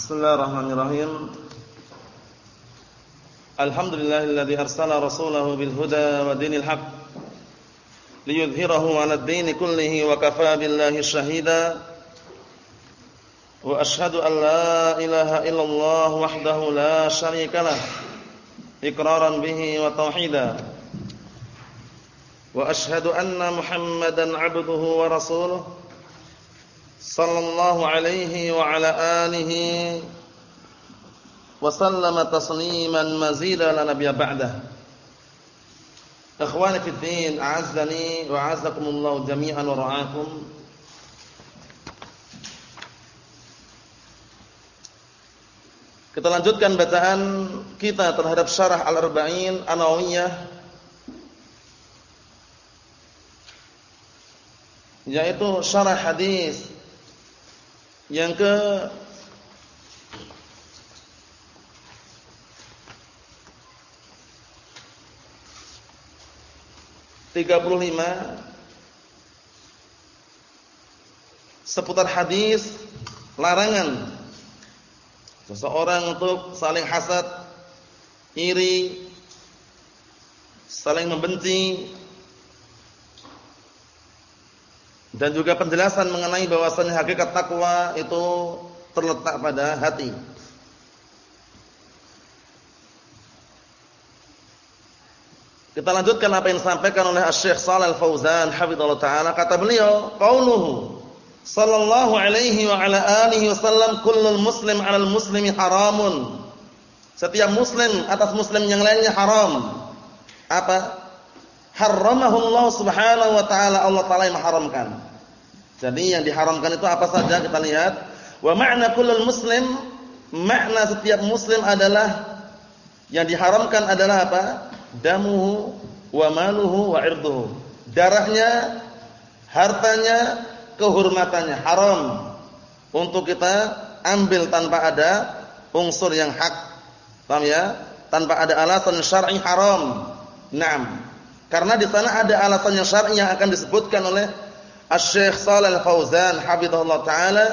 Bismillahirrahmanirrahim. Alhamdulillahilladzi arsala rasulahu bil huda wa dinil haqq liyudhhirahu 'ala ad-din kullihi wa kafaa billahi shahida. Wa ashhadu an la ilaha illallah wahdahu la syarika lah iqraran bihi wa tauhida. Wa ashhadu anna Muhammadan 'abduhu wa rasuluhu صلى الله عليه وعلى آله وسلم تسليما مزيدا لا بعده. إخواني في الدين أعزني وأعزكم الله جميعا ورعاكم. Kita lanjutkan bacaan kita terhadap syarah Al-Arba'in An-Nawawiyah yaitu syarah hadis yang ke tiga puluh lima seputar hadis larangan seseorang untuk saling hasad, iri, saling membenci Dan juga penjelasan mengenai bahwasannya hakikat takwa itu terletak pada hati. Kita lanjutkan apa yang disampaikan oleh Syekh Shalal Fauzan hafizallahu taala. Kata beliau qauluhu sallallahu alaihi wa ala alihi wasallam kullul muslim 'alal muslimi haramun. Setiap muslim atas muslim yang lainnya haram. Apa haramahu Allah subhanahu wa taala Allah taala yang mengharamkan jadi yang diharamkan itu apa saja kita lihat. Wa ma'na kullul muslim, makna setiap muslim adalah yang diharamkan adalah apa? Damuhu wa maluhu wa irduhu. Darahnya, hartanya, kehormatannya haram untuk kita ambil tanpa ada unsur yang hak. Paham ya? Tanpa ada alasan syar'i haram. Naam. Karena di sana ada alasan yang syar'i yang akan disebutkan oleh Asy-Syaikh Shalal Fauzan hafizahullah taala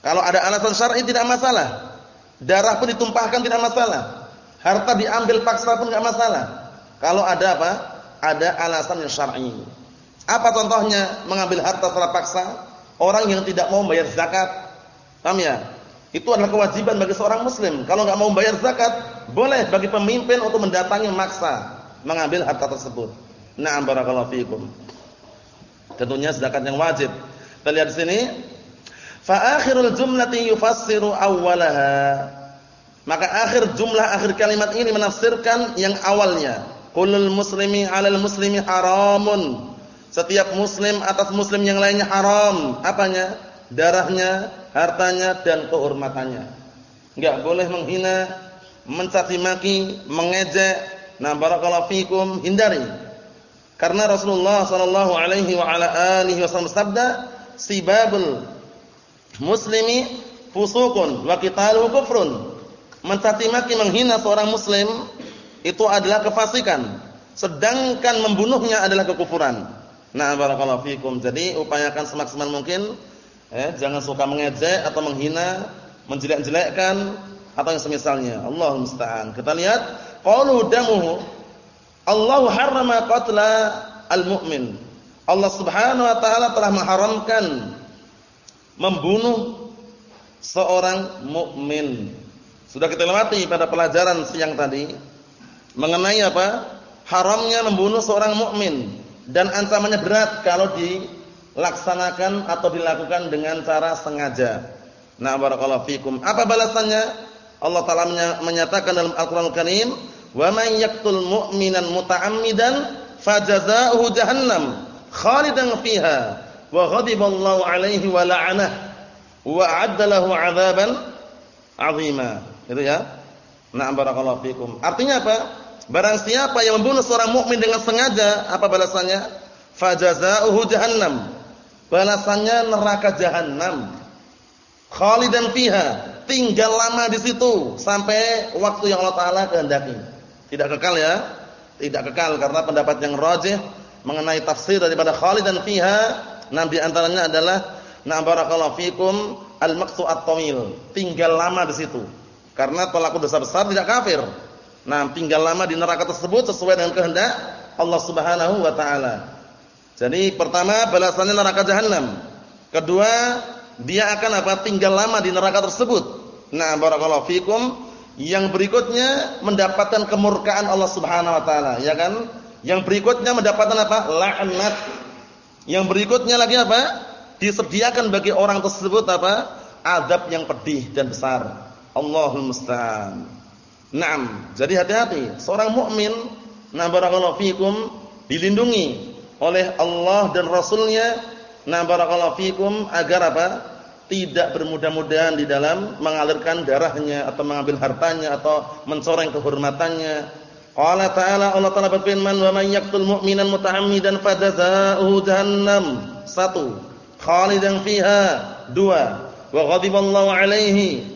kalau ada alasan syar'i tidak masalah. Darah pun ditumpahkan tidak masalah. Harta diambil paksa pun enggak masalah. Kalau ada apa? Ada alasan yang syar'i. Apa contohnya mengambil harta secara paksa? Orang yang tidak mau bayar zakat. Paham ya? Itu adalah kewajiban bagi seorang muslim. Kalau enggak mau bayar zakat, boleh bagi pemimpin untuk mendatangi maksa mengambil harta tersebut. Na'am barakallahu fiikum. Tentunya zakat yang wajib. Kita lihat di sini. Fa akhirul jumlati yufassiru awwalaha. Maka akhir jumlah akhir kalimat ini menafsirkan yang awalnya. Kullul muslimi 'alal muslimi haramun. Setiap muslim atas muslim yang lainnya haram. Apanya? Darahnya, hartanya dan kehormatannya. Enggak boleh menghina, mencaci maki, mengejek. Nah, barakallahu fikum, hindari. Karena Rasulullah sallallahu alaihi wa ala alihi wasallam bersabda, "Sibabul muslimi fusukun wa qitaluhu kufrun." Mencaci maki menghina seorang muslim itu adalah kefasikan, sedangkan membunuhnya adalah kekufuran. Nah, barakallahu fikum. Jadi upayakan semaksimal mungkin eh jangan suka mengejek atau menghina, menjelek-jelekkan atau yang semisalnya. Allahu musta'an. Kita lihat qaulu damuhu Allah harrama qatla al-mu'min. Allah Subhanahu wa taala telah mengharamkan membunuh seorang mukmin. Sudah kita lewati pada pelajaran siang tadi mengenai apa? Haramnya membunuh seorang mukmin dan ancamannya berat kalau dilaksanakan atau dilakukan dengan cara sengaja. Nah, barakallahu fikum. Apa balasannya? Allah taala menyatakan dalam Al-Qur'an Al Karim, Wa man yaqtul mu'minan muta'ammidan fajazaohu jahannam khalidan fiha wa ghadiballahu alaihi wa la'anah wa a'adda lahu 'adzaban 'azima. Itu ya. Na'am barakallahu fikum. Artinya apa? Barang siapa yang membunuh seorang mukmin dengan sengaja, apa balasannya? Fajazaohu jahannam. Balasannya neraka jahanam. Khalidan fiha, tinggal lama di situ sampai waktu yang Allah taala kehendaki. Tidak kekal ya. Tidak kekal karena pendapat yang rajih mengenai tafsir daripada Khalid dan fiha nabi antaranya adalah na barakallahu fikum al-maqtu at-tawil, tinggal lama di situ. Karena pelaku dosa besar tidak kafir. Nah, tinggal lama di neraka tersebut sesuai dengan kehendak Allah Subhanahu wa taala. Jadi pertama balasannya neraka jahanam. Kedua, dia akan apa? tinggal lama di neraka tersebut. Nah, barakallahu fikum. Yang berikutnya mendapatkan kemurkaan Allah Subhanahu wa taala, ya kan? Yang berikutnya mendapatkan apa? laknat. Yang berikutnya lagi apa? Disediakan bagi orang tersebut apa? Adab yang pedih dan besar. Allahul musta'an. Naam, jadi hati-hati. Seorang mukmin, na barakallahu fikum, dilindungi oleh Allah dan Rasulnya. Na barakallahu fikum agar apa? Tidak bermudah-mudahan di dalam mengalirkan darahnya atau mengambil hartanya atau mencoreng kehormatannya. Qala ta'ala Allah Ta'ala berfirman, "Wa man yaqtul mu'minan muta'ammidan fajazaohu jahannam." Satu, khalidan fiha. Dua, wa ghadiballahu alaihi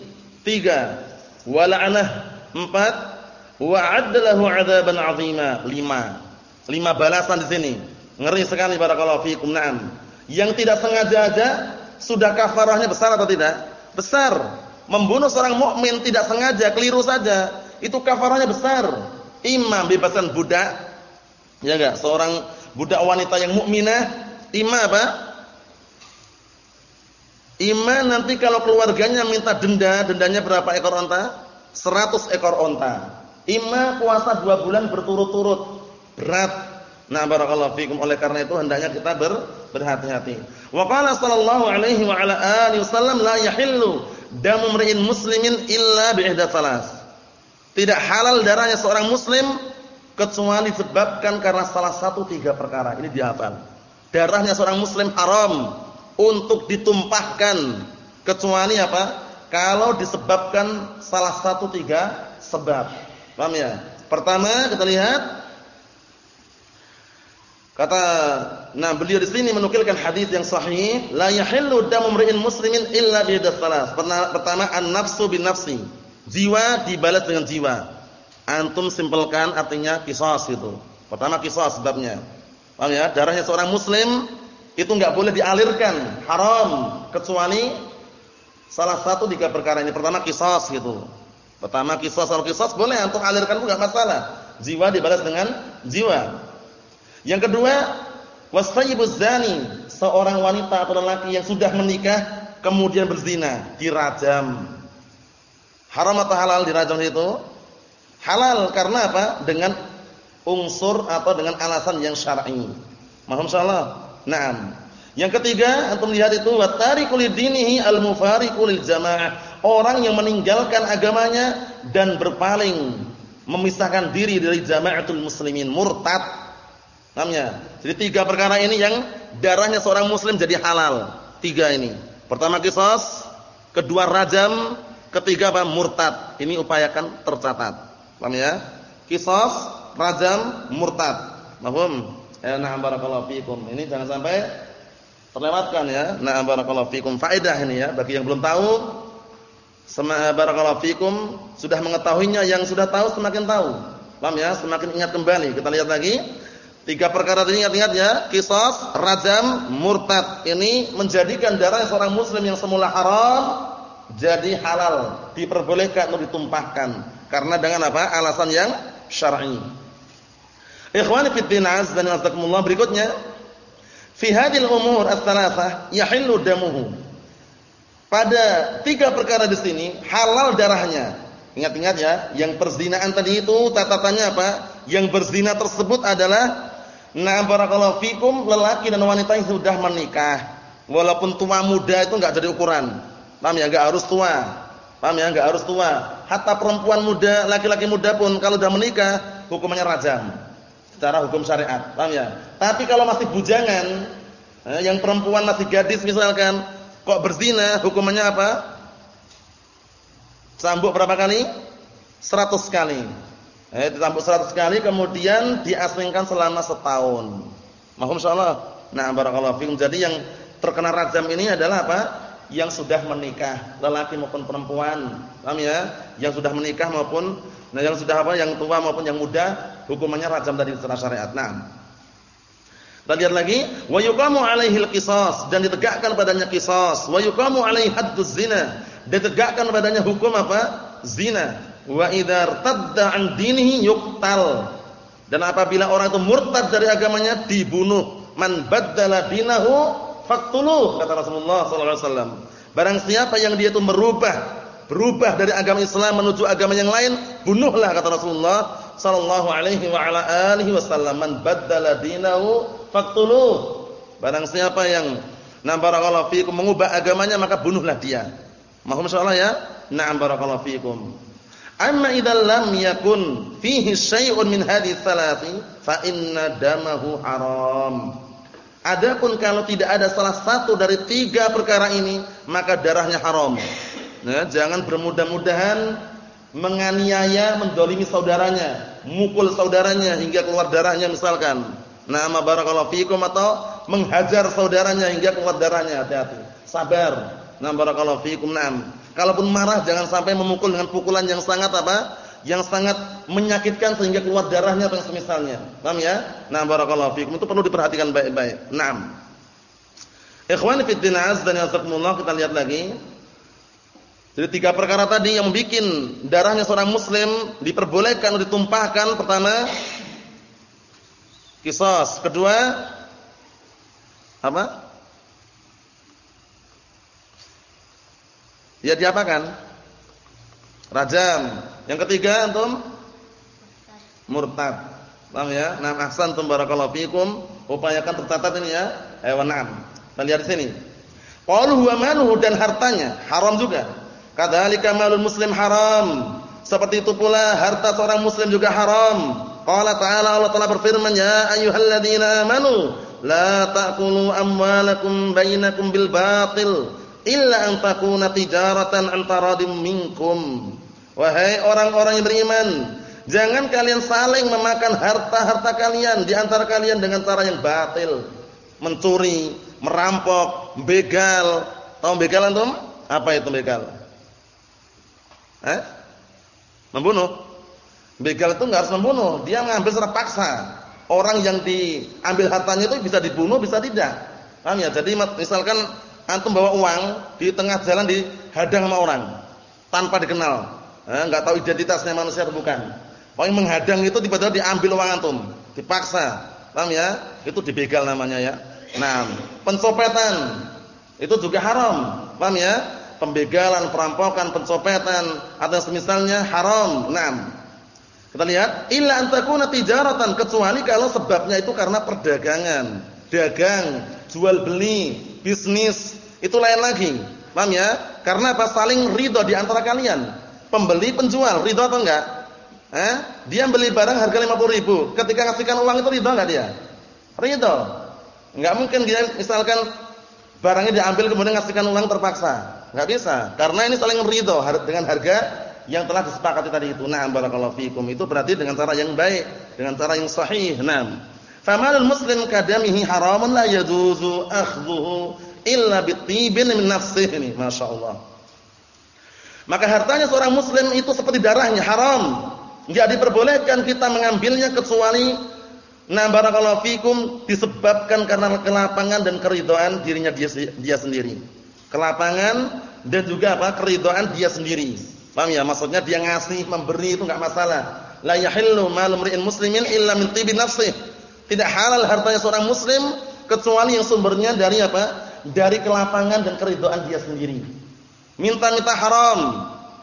Tiga. Wala'anah. Empat. Wa'adda lahu 'adzaban 'azima. Lima. Lima balasan di sini. Ngeri sekali barakallahu fikum. Naam. Yang tidak sengaja aja sudah kafarahnya besar atau tidak? Besar. Membunuh seorang mukmin tidak sengaja, keliru saja, itu kafarahnya besar. Imam bebasan budak. Ya enggak? Seorang budak wanita yang mukminah, imam apa? Iman nanti kalau keluarganya minta denda, dendanya berapa ekor onta? 100 ekor onta. Ima puasa dua bulan berturut-turut. Berat. Nah, barakallahu fikum. Oleh karena itu hendaknya kita ber, berhati-hati. Wa qala sallallahu alaihi wa ala alihi wasallam la yahillu damu mri'in muslimin illa bi ihda salas. Tidak halal darahnya seorang muslim kecuali disebabkan karena salah satu tiga perkara. Ini dihafal. Darahnya seorang muslim haram untuk ditumpahkan kecuali apa? Kalau disebabkan salah satu tiga sebab. Paham ya? Pertama kita lihat kata nah beliau di sini menukilkan hadis yang sahih, la yahillu damu mri'in muslimin illa bi salas. Pertama an-nafsu bin nafsi. Jiwa dibalas dengan jiwa. Antum simpelkan artinya kisos itu. Pertama kisos sebabnya. Paham ya? Darahnya seorang muslim itu enggak boleh dialirkan, haram kecuali salah satu tiga perkara ini. Pertama kisos gitu. Pertama kisos kalau kisos boleh untuk alirkan pun enggak masalah. Jiwa dibalas dengan jiwa. Yang kedua, wasayyibuz zani, seorang wanita atau lelaki yang sudah menikah kemudian berzina, dirajam. Haram atau halal dirajam itu? Halal karena apa? Dengan unsur atau dengan alasan yang syar'i. Mohon salah. Naam. Yang ketiga, antum lihat itu watariqul dinihi al-mufariqu lil jamaah. Orang yang meninggalkan agamanya dan berpaling, memisahkan diri dari jamaatul muslimin, murtad. Namanya. Jadi tiga perkara ini yang darahnya seorang muslim jadi halal. Tiga ini. Pertama kisos, kedua rajam, ketiga apa? Murtad. Ini upayakan tercatat. Paham ya? Kisos, rajam, murtad. Paham? Ya na'am barakallahu fikum. Ini jangan sampai terlewatkan ya. Na'am barakallahu fikum. Faedah ini ya bagi yang belum tahu. Sama barakallahu fikum sudah mengetahuinya yang sudah tahu semakin tahu. Paham ya? Semakin ingat kembali. Kita lihat lagi. Tiga perkara ini ingat-ingat ya. Qisas, rajam, murtad. Ini menjadikan darah seorang muslim yang semula haram jadi halal, diperbolehkan untuk ditumpahkan. Karena dengan apa? Alasan yang syar'i. Ikhwani fi din azza wa jalla berikutnya fi hadhil umur ats-tsalatsah yahillu damuhu. Pada tiga perkara di sini halal darahnya. Ingat-ingat ya, yang perzinaan tadi itu tatatannya apa? Yang berzina tersebut adalah na barakallahu fikum lelaki dan wanita yang sudah menikah. Walaupun tua muda itu enggak jadi ukuran. Paham ya? Enggak harus tua. Paham ya? Enggak harus tua. Hatta perempuan muda, laki-laki muda pun kalau sudah menikah hukumannya rajam secara hukum syariat. Paham ya? Tapi kalau masih bujangan, eh, yang perempuan masih gadis misalkan, kok berzina, hukumannya apa? Sambuk berapa kali? 100 kali. Eh, disambuk 100 kali kemudian diasingkan selama setahun. Mahum insyaallah. Nah, barakallahu fikum. Jadi yang terkena rajam ini adalah apa? Yang sudah menikah, lelaki maupun perempuan. Paham ya? Yang sudah menikah maupun Nah, yang sudah apa yang tua maupun yang muda hukumannya rajam tadi secara syariat. Nah. Kita lihat lagi, wa yuqamu alaihi al-qisas dan ditegakkan padanya qisas, wa yuqamu alaihi hadduz zina, ditegakkan padanya hukum apa? Zina. Wa idza tadda an dinihi yuqtal. Dan apabila orang itu murtad dari agamanya dibunuh. Man baddala dinahu faqtuluh kata Rasulullah sallallahu alaihi wasallam. Barang siapa yang dia itu merubah berubah dari agama Islam menuju agama yang lain, bunuhlah kata Rasulullah sallallahu alaihi wa ala alihi wasallam. Man baddala dinahu faqtuluh. Barang siapa yang na barakallahu fikum mengubah agamanya maka bunuhlah dia. Mohon insyaallah ya. Na'am barakallahu fikum. Amma idza lam yakun fihi syai'un min hadhihi thalathi fa inna damahu haram. Adapun kalau tidak ada salah satu dari tiga perkara ini, maka darahnya haram. Nah, jangan bermudah-mudahan menganiaya, mendolimi saudaranya, mukul saudaranya hingga keluar darahnya misalkan. Nama barakallahu fikum atau menghajar saudaranya hingga keluar darahnya, hati-hati. Sabar. Nah barakallahu fikum. Naam. Kalaupun marah jangan sampai memukul dengan pukulan yang sangat apa? yang sangat menyakitkan sehingga keluar darahnya atau semisalnya. Paham ya? Nah, barakallahu fikum. Itu perlu diperhatikan baik-baik. Naam. Ikhwan fi din azza dan yazakumullah kita lihat lagi. Jadi tiga perkara tadi yang bikin darahnya seorang muslim diperbolehkan untuk ditumpahkan pertama kisos, kedua apa? Ya diapakan? Rajam. Yang ketiga antum murtad. Paham ya? Nah, ahsantum barakallahu fikum. Upayakan tercatat ini ya. Hewan na'am. Kita lihat di sini. Qaluhu wa maluhu dan hartanya haram juga. Kadzalika malul muslim haram. Seperti itu pula harta seorang muslim juga haram. Qala ta'ala Allah Ta'ala berfirman ya ayyuhalladzina amanu la ta'kulu amwalakum bainakum bil batil illa an takuna tijaratan an taradim minkum. Wahai orang-orang yang beriman, jangan kalian saling memakan harta-harta kalian di antara kalian dengan cara yang batil. Mencuri, merampok, begal. Tahu begal antum? Apa itu begal? Eh? Membunuh. Begal itu enggak harus membunuh, dia mengambil secara paksa. Orang yang diambil hartanya itu bisa dibunuh, bisa tidak. Paham ya? Jadi misalkan antum bawa uang di tengah jalan dihadang sama orang tanpa dikenal Eh, enggak tahu identitasnya manusia atau bukan. Yang menghadang itu tiba-tiba diambil uang antum, dipaksa. Paham ya? Itu dibegal namanya ya. Nah, pencopetan itu juga haram. Paham ya? Pembegalan, perampokan, pencopetan atau semisalnya haram. Nah, kita lihat, illa antakuna tijaratan kecuali kalau sebabnya itu karena perdagangan, dagang, jual beli, bisnis, itu lain lagi. Paham ya? Karena apa? Saling ridho di antara kalian pembeli penjual ridho atau enggak? Eh? Dia beli barang harga 50 ribu. Ketika ngasihkan uang itu ridho enggak dia? Ridho. Enggak mungkin dia misalkan barangnya diambil kemudian ngasihkan uang terpaksa. Enggak bisa. Karena ini saling ridho dengan harga yang telah disepakati tadi itu. Nah, barakallahu fikum. Itu berarti dengan cara yang baik, dengan cara yang sahih. Nah, famalul muslim kadamihi haramun la yajuzu akhdhuhu illa bitibin min nafsihi. Masyaallah. Maka hartanya seorang muslim itu seperti darahnya haram. Enggak diperbolehkan kita mengambilnya kecuali na barakallahu fikum disebabkan karena kelapangan dan keridhaan dirinya dia, dia sendiri. Kelapangan dan juga apa? keridhaan dia sendiri. Paham ya? Maksudnya dia ngasih, memberi itu enggak masalah. La yahillu malum ri'in muslimin illa min tibi nafsih. Tidak halal hartanya seorang muslim kecuali yang sumbernya dari apa? Dari kelapangan dan keridhaan dia sendiri minta-minta haram,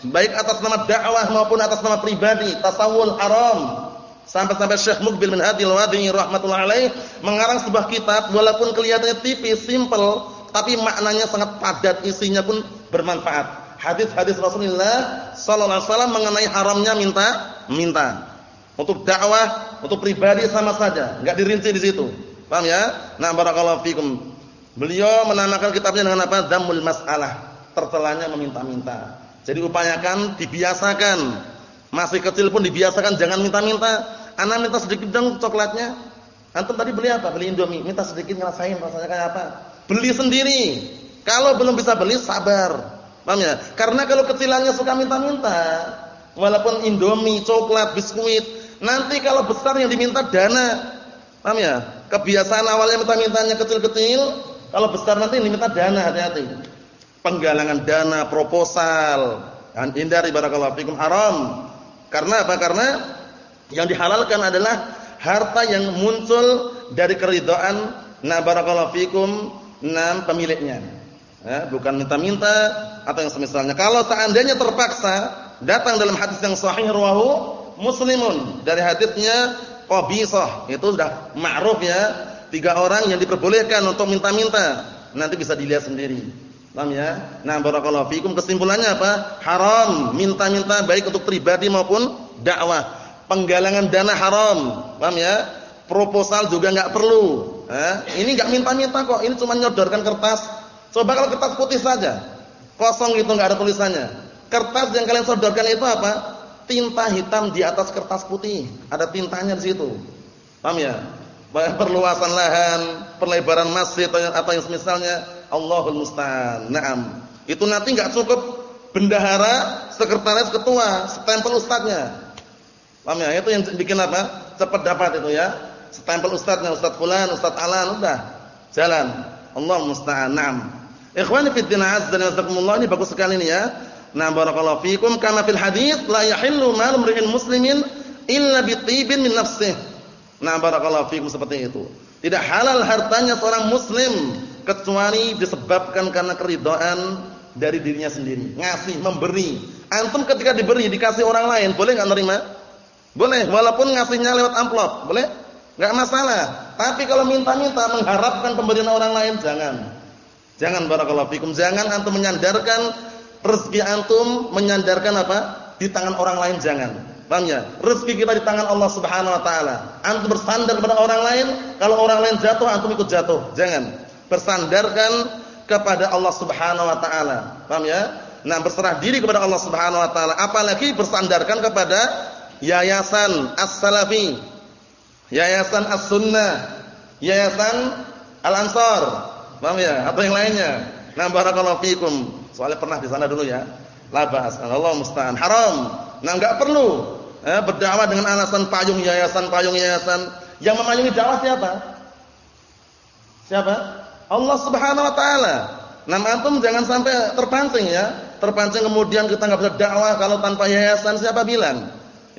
baik atas nama dakwah maupun atas nama pribadi, tasawul haram. Sampai-sampai Syekh Mukbil bin Hadil Wadi rahmatullah alaih mengarang sebuah kitab walaupun kelihatannya tipis, simple, tapi maknanya sangat padat, isinya pun bermanfaat. Hadis-hadis Rasulullah sallallahu alaihi wasallam mengenai haramnya minta minta. Untuk dakwah, untuk pribadi sama saja, enggak dirinci di situ. Paham ya? Nah, barakallahu fikum. Beliau menamakan kitabnya dengan apa? Dhammul Mas'alah tercelanya meminta-minta. Jadi upayakan dibiasakan. Masih kecil pun dibiasakan jangan minta-minta. Anak minta sedikit dong coklatnya. Antum tadi beli apa? Beli Indomie. Minta sedikit ngerasain rasanya kayak apa? Beli sendiri. Kalau belum bisa beli sabar. Paham ya? Karena kalau kecilannya suka minta-minta, walaupun Indomie, coklat, biskuit, nanti kalau besar yang diminta dana. Paham ya? kebiasaan awalnya minta-mintanya kecil-kecil, kalau besar nanti minta dana hati-hati. Penggalangan dana, proposal, dan hindari barakallahu fikum haram. Karena apa? Karena yang dihalalkan adalah harta yang muncul dari keridhaan na barakallahu fikum nam pemiliknya. Ya, bukan minta-minta atau yang semisalnya. Kalau seandainya terpaksa datang dalam hadis yang sahih rawahu Muslimun dari hadisnya Qabisah itu sudah ma'ruf ya. Tiga orang yang diperbolehkan untuk minta-minta. Nanti bisa dilihat sendiri. Paham ya? Nah, barakallahu fikum kesimpulannya apa? Haram minta-minta baik untuk pribadi maupun dakwah. Penggalangan dana haram. Paham ya? Proposal juga enggak perlu. Eh, ini enggak minta-minta kok. Ini cuma nyodorkan kertas. Coba kalau kertas putih saja. Kosong gitu enggak ada tulisannya. Kertas yang kalian sodorkan itu apa? Tinta hitam di atas kertas putih. Ada tintanya di situ. Paham ya? Perluasan lahan, perlebaran masjid atau yang semisalnya. Allahul musta'an. Naam. Itu nanti enggak cukup bendahara, sekretaris, ketua, stempel ustadznya. Paham ya? Itu yang bikin apa? Cepat dapat itu ya. Stempel ustadznya, ustadz fulan, ustadz alan, udah. Jalan. Allah musta'an. Naam. Ikhwani fi din azza wa jalla ini bagus sekali ini ya. Nah barakallahu fikum kama fil hadits la yahillu mal imri'in muslimin illa bi tibin min nafsihi. Nah barakallahu fikum seperti itu. Tidak halal hartanya seorang muslim kecuali disebabkan karena keridhaan dari dirinya sendiri. Ngasih, memberi. Antum ketika diberi dikasih orang lain, boleh enggak nerima? Boleh, walaupun ngasihnya lewat amplop, boleh? Enggak masalah. Tapi kalau minta-minta mengharapkan pemberian orang lain jangan. Jangan barakallahu fikum, jangan antum menyandarkan rezeki antum menyandarkan apa? Di tangan orang lain jangan. Paham ya? Rezeki kita di tangan Allah Subhanahu wa taala. Antum bersandar kepada orang lain, kalau orang lain jatuh antum ikut jatuh. Jangan. Bersandarkan kepada Allah Subhanahu wa taala. Paham ya? Nah, berserah diri kepada Allah Subhanahu wa taala, apalagi bersandarkan kepada yayasan As-Salafi, yayasan As-Sunnah, yayasan Al-Ansar. Paham ya? Atau yang lainnya. Nah, barakallahu fikum. Soalnya pernah di sana dulu ya. Labas. Allah musta'an. Haram. Nah, enggak perlu eh, berdakwah dengan alasan payung yayasan, payung yayasan. Yang memayungi dakwah siapa? Siapa? Allah Subhanahu wa taala. Nah, antum jangan sampai terpancing ya. Terpancing kemudian kita enggak bisa dakwah kalau tanpa yayasan siapa bilang?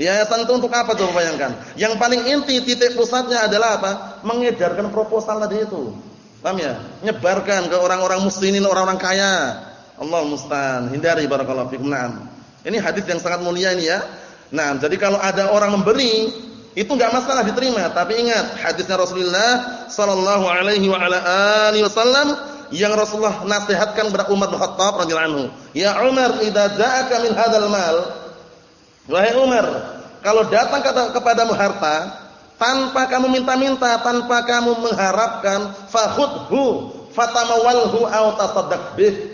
Yayasan itu untuk apa coba bayangkan? Yang paling inti titik pusatnya adalah apa? Mengedarkan proposal tadi itu. Paham ya? Nyebarkan ke orang-orang muslimin, orang-orang kaya. Allah musta'an. Hindari barakallahu fikum. Naam. Ini hadis yang sangat mulia ini ya. Nah, jadi kalau ada orang memberi, itu enggak masalah diterima, tapi ingat hadisnya Rasulullah sallallahu alaihi wa ala alihi wasallam yang Rasulullah nasihatkan kepada Umar bin Khattab radhiyallahu anhu. Ya Umar, idza ja'aka min hadzal mal, wahai Umar, kalau datang kepadamu harta tanpa kamu minta-minta, tanpa kamu mengharapkan, fakhudhu fatamawalhu aw tasaddaq bih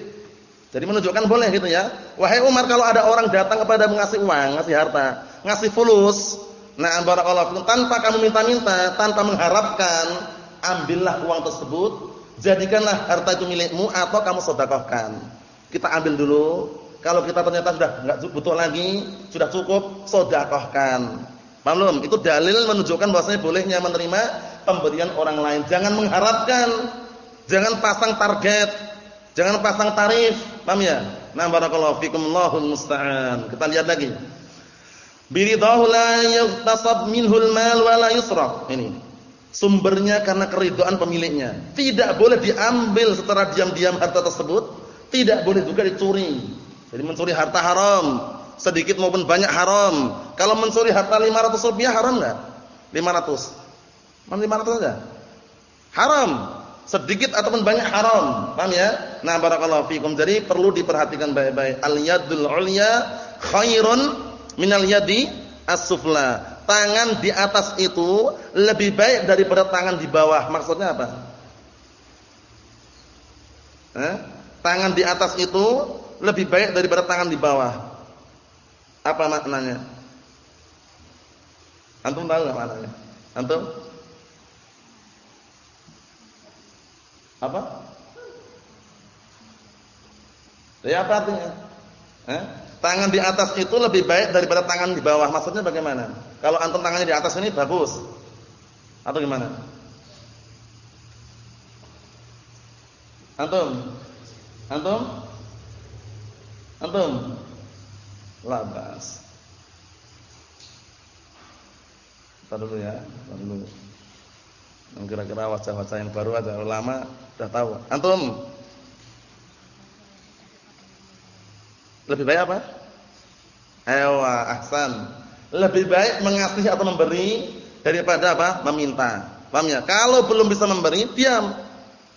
jadi menunjukkan boleh gitu ya. Wahai Umar kalau ada orang datang kepada mengasih uang, ngasih harta, ngasih fulus, nah barakallahu fikum tanpa kamu minta-minta, tanpa mengharapkan, ambillah uang tersebut, jadikanlah harta itu milikmu atau kamu sedekahkan. Kita ambil dulu. Kalau kita ternyata sudah enggak butuh lagi, sudah cukup, sedekahkan. Paham Itu dalil menunjukkan bahwasanya bolehnya menerima pemberian orang lain. Jangan mengharapkan, jangan pasang target, jangan pasang tarif, Paham ya? Nah barakallahu fikum Allahul musta'an. Kita lihat lagi. Biridahu la yustasab minhul mal wa la yusraf. Ini. Sumbernya karena keridhaan pemiliknya. Tidak boleh diambil secara diam-diam harta tersebut, tidak boleh juga dicuri. Jadi mencuri harta haram, sedikit maupun banyak haram. Kalau mencuri harta 500 rupiah haram enggak? 500. Mana 500 saja? Haram sedikit ataupun banyak haram. Paham ya? Nah, barakallahu fikum. Jadi perlu diperhatikan baik-baik. Al-yadul ulya khairun minal yadi as-sufla. Tangan di atas itu lebih baik daripada tangan di bawah. Maksudnya apa? Eh? Tangan di atas itu lebih baik daripada tangan di bawah. Apa maknanya? Antum tahu enggak maknanya? Antum? Apa? Ya apa artinya? Eh? Tangan di atas itu lebih baik daripada tangan di bawah. Maksudnya bagaimana? Kalau antum tangannya di atas ini bagus. Atau gimana? Antum? Antum? Antum? Labas. Entar dulu ya, entar dulu. Kira-kira wajah-wajah yang baru aja. Lama sudah tahu. Antum? Lebih baik apa? Ewa, ahsan. Lebih baik mengasih atau memberi daripada apa? Meminta. Paham ya? Kalau belum bisa memberi, diam.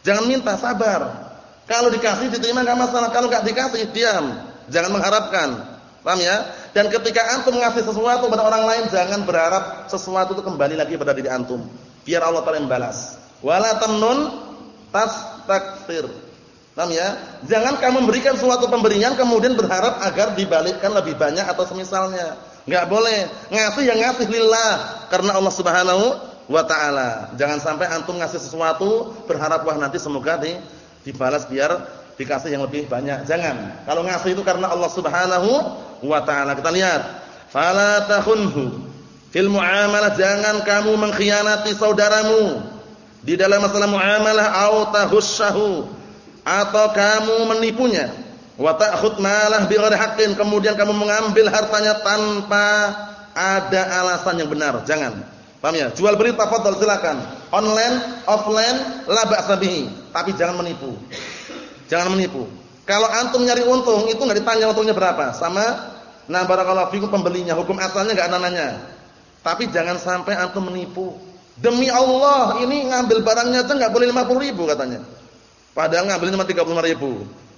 Jangan minta, sabar. Kalau dikasih diterima enggak masalah. Kalau enggak dikasih, diam. Jangan mengharapkan. Paham ya? Dan ketika antum mengasih sesuatu kepada orang lain, jangan berharap sesuatu itu kembali lagi pada diri antum. Biar Allah Taala membalas. Wala tamnun tastakthir. Paham ya? Jangan kamu memberikan suatu pemberian kemudian berharap agar dibalikkan lebih banyak atau semisalnya. Enggak boleh. Ngasih yang ngasih lillah karena Allah Subhanahu wa taala. Jangan sampai antum ngasih sesuatu berharap wah nanti semoga di, dibalas biar dikasih yang lebih banyak. Jangan. Kalau ngasih itu karena Allah Subhanahu wa taala. Kita lihat. Fala takhunhu fil muamalah jangan kamu mengkhianati saudaramu di dalam masalah muamalah au tahussahu atau kamu menipunya wa ta'khud malah bighairi haqqin kemudian kamu mengambil hartanya tanpa ada alasan yang benar. Jangan. Paham ya? Jual beli tafadhol silakan. Online, offline, la ba'sa Tapi jangan menipu. Jangan menipu. Kalau antum nyari untung itu enggak ditanya untungnya berapa. Sama nah barakallahu fikum pembelinya, hukum asalnya enggak nanya. Tapi jangan sampai antum menipu. Demi Allah, ini ngambil barangnya aja enggak boleh 50 ribu katanya. Padahal ngambilnya cuma 35 ribu.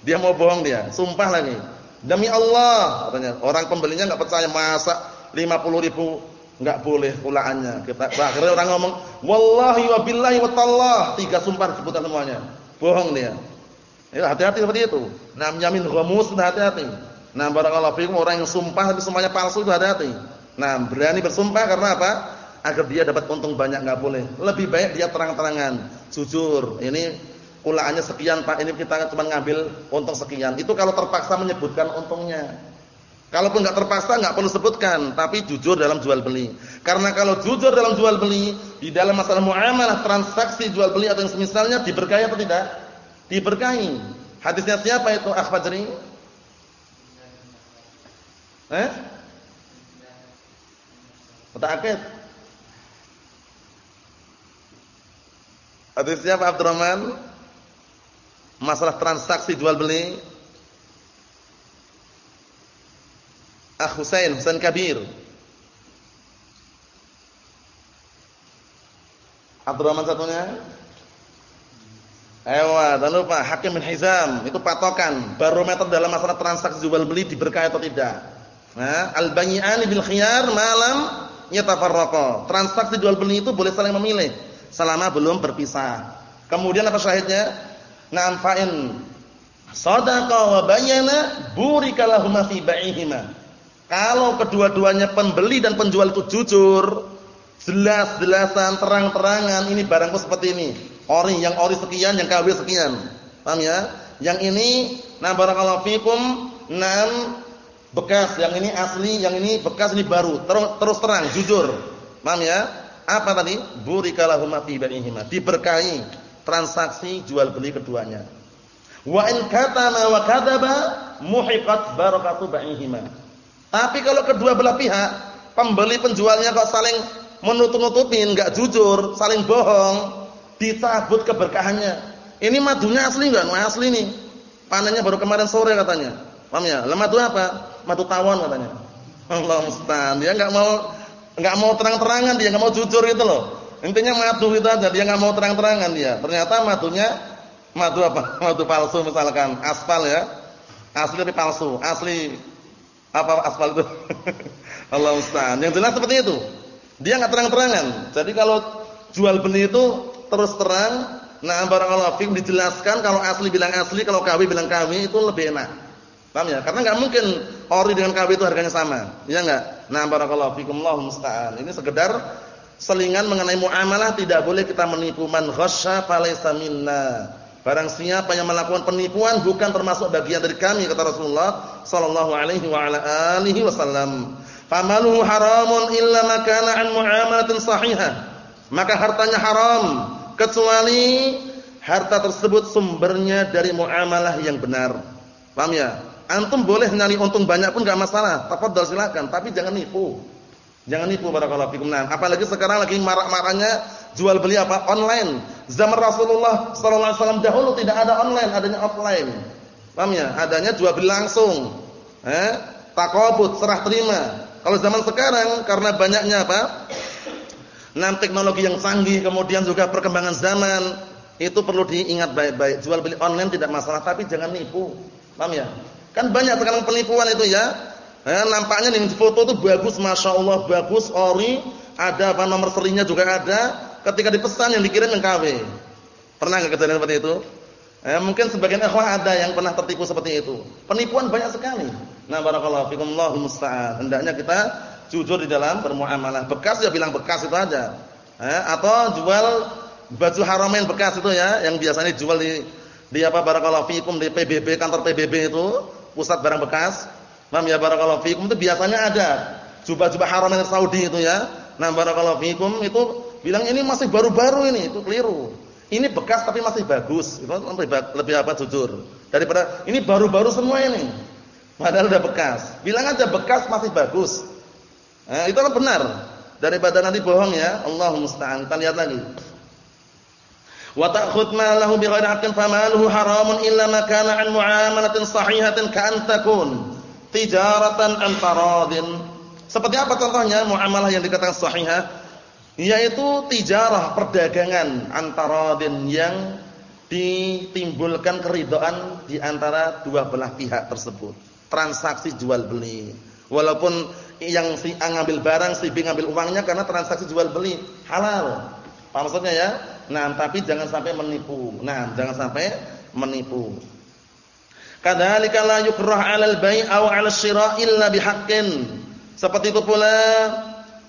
Dia mau bohong dia, sumpah lagi. Demi Allah katanya. Orang pembelinya enggak percaya masa 50 ribu Enggak boleh ulaannya. Kita akhirnya orang ngomong, "Wallahi wa billahi wa tallah." Tiga sumpah disebutkan semuanya. Bohong dia. Ya, hati-hati seperti itu. Nah, menyamin ghamus hati-hati. Nah, barakallahu fikum orang yang sumpah tapi semuanya palsu itu hati-hati. Nah, berani bersumpah karena apa? Agar dia dapat untung banyak enggak boleh. Lebih baik dia terang-terangan, jujur. Ini ulaannya sekian, Pak. Ini kita cuma ngambil untung sekian. Itu kalau terpaksa menyebutkan untungnya. Kalaupun nggak terpaksa nggak perlu sebutkan, tapi jujur dalam jual beli. Karena kalau jujur dalam jual beli, di dalam masalah muamalah transaksi jual beli atau yang semisalnya diberkahi atau tidak? Diberkahi. Hadisnya siapa itu Akhfajri? Eh? Mutaakid. Hadis siapa Abdurrahman? Masalah transaksi jual beli Akh Husain, Husain Kabir. Abdurrahman satunya? Ewa, dan lupa Hakim bin Hizam itu patokan barometer dalam masalah transaksi jual beli diberkahi atau tidak. Nah, al-bai'ani bil khiyar malam yatafarraqa. Transaksi jual beli itu boleh saling memilih selama belum berpisah. Kemudian apa syahidnya? Na'am fa'in sadaqa wa bayyana burika lahum fi bai'ihima. Kalau kedua-duanya pembeli dan penjual itu jujur, jelas-jelasan, terang-terangan, ini barangku seperti ini. Ori yang ori sekian, yang KW sekian. Paham ya? Yang ini nah barakallahu fikum, enam bekas, yang ini asli, yang ini bekas, ini baru. Terus, terus terang, jujur. Paham ya? Apa tadi? Burikalahum fi bainihima. Diberkahi transaksi jual beli keduanya. Wa in katama wa kadaba muhiqat barakatu bainihima. Tapi kalau kedua belah pihak, pembeli penjualnya kok saling menutup-nutupin, enggak jujur, saling bohong, dicabut keberkahannya. Ini madunya asli enggak? Nah, asli nih. Panennya baru kemarin sore katanya. Paham ya? Lah madu apa? Madu tawon katanya. Allah musta'an. Dia enggak mau enggak mau terang-terangan dia, enggak mau jujur gitu loh. Intinya madu itu aja, dia enggak mau terang-terangan dia. Ternyata madunya madu apa? Madu palsu misalkan, aspal ya. Asli tapi palsu. Asli apa aspal itu? Allah Ustaz. Yang jelas seperti itu. Dia nggak terang-terangan. Jadi kalau jual beli itu terus terang, nah barakallahu fikum dijelaskan kalau asli bilang asli, kalau KW bilang KW itu lebih enak. Paham ya? Karena nggak mungkin ori dengan KW itu harganya sama. Iya enggak? Nah barakallahu fikum Allahu musta'an. Ini sekedar selingan mengenai muamalah tidak boleh kita menipu man ghasya falaysa minna. Barang siapa yang melakukan penipuan bukan termasuk bagian dari kami kata Rasulullah sallallahu alaihi wa ala alihi wasallam. Famaluhu haramun illa ma kana an muamalatin sahihah. Maka hartanya haram kecuali harta tersebut sumbernya dari muamalah yang benar. Paham ya? Antum boleh nyari untung banyak pun enggak masalah. Tafadhol silakan, tapi jangan nipu. Jangan nipu barakallahu fikum. Nah, apalagi sekarang lagi marak-maraknya jual beli apa? Online. Zaman Rasulullah sallallahu alaihi wasallam dahulu tidak ada online, adanya offline. Paham ya? Adanya jual beli langsung. Eh? Takobut, serah terima. Kalau zaman sekarang karena banyaknya apa? Nah, teknologi yang canggih, kemudian juga perkembangan zaman, itu perlu diingat baik-baik. Jual beli online tidak masalah, tapi jangan nipu. Paham ya? Kan banyak sekarang penipuan itu ya. Eh, nampaknya di foto itu bagus, masya Allah bagus, ori, ada apa nomor serinya juga ada. Ketika dipesan yang dikirim yang KW. Pernah nggak kejadian seperti itu? Eh, mungkin sebagian ikhwah ada yang pernah tertipu seperti itu. Penipuan banyak sekali. Nah, barakallahu fikum Allahu musta'an. Hendaknya kita jujur di dalam bermuamalah. Bekas ya bilang bekas itu aja. Eh, atau jual baju haramain bekas itu ya, yang biasanya dijual di di apa barakallahu fikum di PBB kantor PBB itu pusat barang bekas. Paham ya barakallahu fikum itu biasanya ada jubah-jubah haram yang Saudi itu ya. Nah barakallahu fikum itu bilang ini masih baru-baru ini, itu keliru. Ini bekas tapi masih bagus. Itu lebih, lebih apa jujur. Daripada ini baru-baru semua ini. Padahal udah bekas. Bilang aja bekas masih bagus. Nah, itu kan benar. Daripada nanti bohong ya. Allah musta'an. Kita lihat lagi. wa ta'khudh malahu bighairi haqqin famaluhu haramun illa ma kana 'an mu'amalatin sahihatin ka'an takun tijaratan an taradin. Seperti apa contohnya muamalah yang dikatakan sahihah? Yaitu tijarah perdagangan antaradin yang ditimbulkan keridhaan di antara dua belah pihak tersebut. Transaksi jual beli. Walaupun yang si A ngambil barang, si B ngambil uangnya karena transaksi jual beli halal. Maksudnya ya? Nah, tapi jangan sampai menipu. Nah, jangan sampai menipu. Kadzalika la yukrah 'alal bai' aw 'ala syira' illa bihaqqin. Seperti itu pula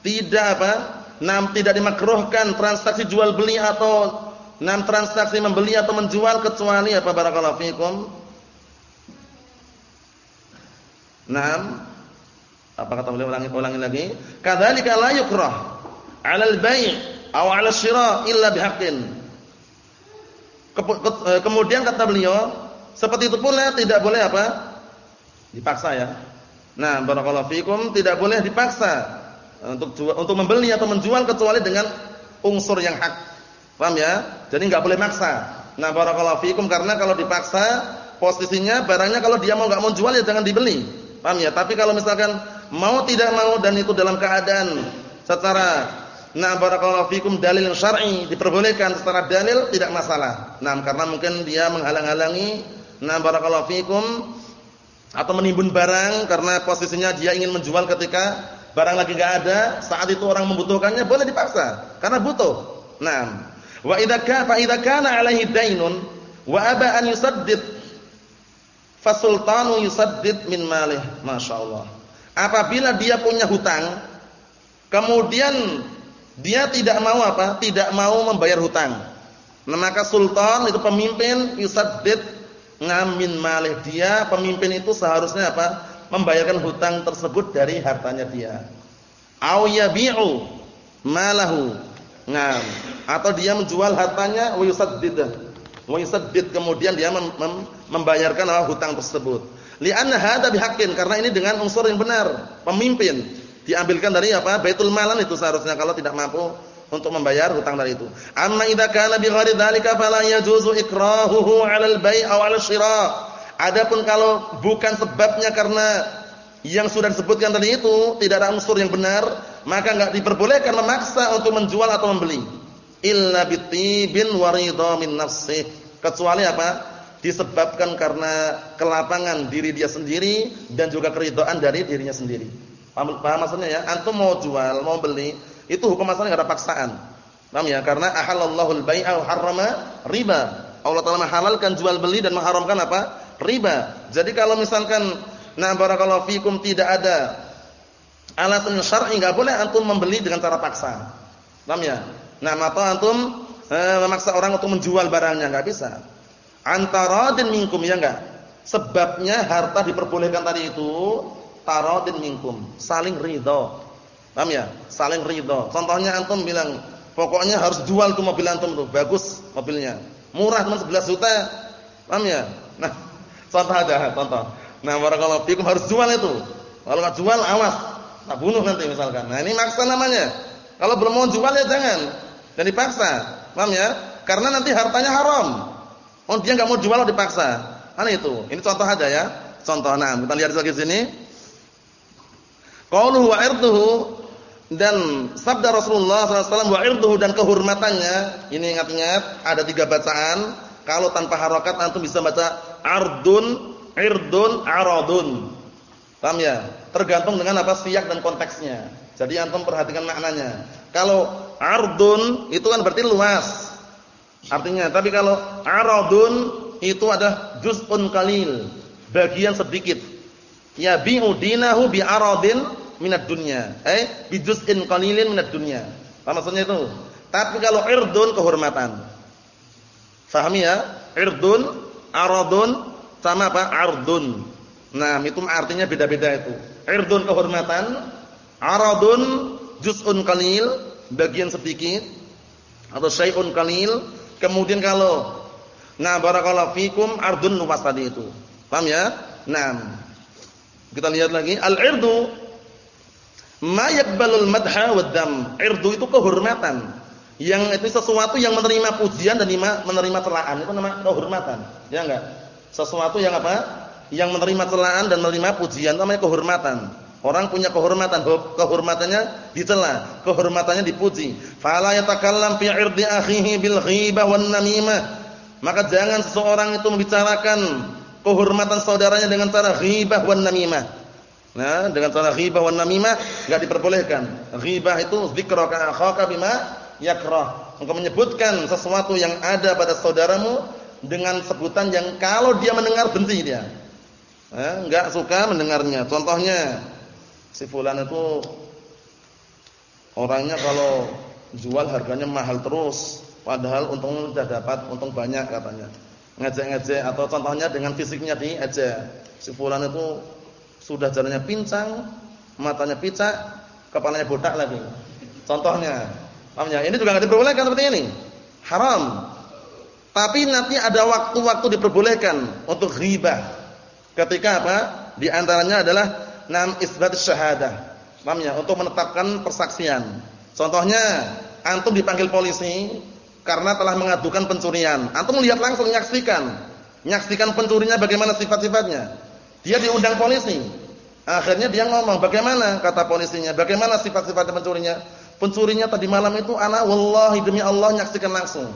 tidak apa? Nam tidak dimakruhkan transaksi jual beli atau nam transaksi membeli atau menjual kecuali apa barakallahu fikum? Nam apa kata beliau ulangi, ulangi lagi? Kadzalika la yukrah 'alal bai' aw 'ala syira illa bihaqqin. Eh, kemudian kata beliau, seperti itu pula tidak boleh apa? Dipaksa ya. Nah, barakallahu fikum tidak boleh dipaksa untuk jual, untuk membeli atau menjual kecuali dengan unsur yang hak. Paham ya? Jadi enggak boleh maksa. Nah, barakallahu fikum karena kalau dipaksa posisinya barangnya kalau dia mau enggak mau jual ya jangan dibeli. Paham ya? Tapi kalau misalkan mau tidak mau dan itu dalam keadaan secara Nah barakallahu fikum dalil syar'i diperbolehkan secara dalil tidak masalah. Nah karena mungkin dia menghalang-halangi nah barakallahu fikum atau menimbun barang karena posisinya dia ingin menjual ketika barang lagi enggak ada, saat itu orang membutuhkannya boleh dipaksa karena butuh. Nah, wa idza fa idza kana alaihi dainun wa aba an yusaddid fa sultanu yusaddid min malih, masyaallah. Apabila dia punya hutang kemudian dia tidak mau apa? Tidak mau membayar hutang. Nah, maka sultan itu pemimpin yusaddid ngamin malih dia, pemimpin itu seharusnya apa? Membayarkan hutang tersebut dari hartanya dia. Au yabi'u malahu. Ngam. Atau dia menjual hartanya wa yusaddid. Wa yusaddid kemudian dia mem mem membayarkan hutang tersebut. Li'anna hadza bihaqqin karena ini dengan unsur yang benar, pemimpin diambilkan dari apa? Baitul malan itu seharusnya kalau tidak mampu untuk membayar hutang dari itu. Amma idza kana bi ghairi dzalika fala yajuzu ikrahuhu 'ala al-bai' aw 'ala. Adapun kalau bukan sebabnya karena yang sudah disebutkan tadi itu tidak ada unsur yang benar, maka enggak diperbolehkan memaksa untuk menjual atau membeli. Illa bitibin waridha min nafsih. Kecuali apa? Disebabkan karena kelapangan diri dia sendiri dan juga keridhaan dari dirinya sendiri. Paham, paham maksudnya ya? Antum mau jual, mau beli, itu hukum asalnya enggak ada paksaan. Paham ya? Karena ahallallahu al-bai'a wa harrama riba. Allah Taala menghalalkan jual beli dan mengharamkan apa? Riba. Jadi kalau misalkan na barakallahu fikum tidak ada alasan syar'i enggak boleh antum membeli dengan cara paksa. Paham ya? Nah, maka antum eh, memaksa orang untuk menjual barangnya enggak bisa. Antara dan minkum ya enggak? Sebabnya harta diperbolehkan tadi itu taradin minkum, saling ridho. Paham ya? Saling ridho. Contohnya antum bilang, pokoknya harus jual tuh mobil antum tuh, bagus mobilnya. Murah cuma 11 juta. Paham ya? Nah, contoh aja, contoh. Nah, barakallahu fikum harus jual itu. Kalau enggak jual awas, tak bunuh nanti misalkan. Nah, ini maksa namanya. Kalau belum mau jual ya jangan. Dan dipaksa. Paham ya? Karena nanti hartanya haram. Oh, dia enggak mau jual dipaksa. Kan itu. Ini contoh aja ya. Contoh. Nah, kita lihat lagi sini. Qauluhu wa irduhu dan sabda Rasulullah SAW wa irduhu dan kehormatannya. Ini ingat-ingat ada tiga bacaan. Kalau tanpa harokat antum bisa baca ardun, irdun, aradun. Paham ya? Tergantung dengan apa siyak dan konteksnya. Jadi antum perhatikan maknanya. Kalau ardun itu kan berarti luas. Artinya, tapi kalau aradun itu ada juz'un qalil, bagian sedikit. Ya bi'u dinahu bi aradin minad dunya. Eh, bi juz'in qalilin minad dunya. Apa maksudnya itu? Tapi kalau irdun kehormatan. Fahami ya? Irdun, aradun sama apa? Ardun. Nah, itu artinya beda-beda itu. Irdun kehormatan, aradun juz'un qalil, bagian sedikit atau syai'un qalil. Kemudian kalau nah barakallahu fikum ardun luas tadi itu. Paham ya? Nah. Kita lihat lagi al-irdu ma yaqbalul madha wad dam. Irdu itu kehormatan. Yang itu sesuatu yang menerima pujian dan menerima celaan itu nama kehormatan. Ya enggak? Sesuatu yang apa? Yang menerima celaan dan menerima pujian namanya kehormatan. Orang punya kehormatan, kehormatannya dicela, kehormatannya dipuji. Fala yatakallam fi 'irdi akhihi bil ghibah wan namimah. Maka jangan seseorang itu membicarakan kehormatan saudaranya dengan cara ghibah wan namimah. Nah, dengan cara ghibah wan namimah enggak diperbolehkan. Ghibah itu dzikraka akhaka bima yakrah. Engkau menyebutkan sesuatu yang ada pada saudaramu dengan sebutan yang kalau dia mendengar benci dia. Eh, enggak suka mendengarnya. Contohnya si fulan itu orangnya kalau jual harganya mahal terus, padahal untungnya sudah dapat untung banyak katanya. Ngejek-ngejek atau contohnya dengan fisiknya diejek. Si fulan itu sudah jalannya pincang, matanya picak, kepalanya botak lagi. Contohnya, pahamnya? Ini juga enggak diperbolehkan seperti ini. Haram. Tapi nanti ada waktu-waktu diperbolehkan untuk ghibah. Ketika apa? Di antaranya adalah nam isbat syahadah. Paham ya? Untuk menetapkan persaksian. Contohnya, antum dipanggil polisi karena telah mengadukan pencurian. Antum melihat langsung menyaksikan. Menyaksikan pencurinya bagaimana sifat-sifatnya. Dia diundang polisi. Akhirnya dia ngomong, "Bagaimana?" kata polisinya. "Bagaimana sifat-sifatnya pencurinya?" Pencurinya tadi malam itu anak wallahi demi Allah nyaksikan langsung.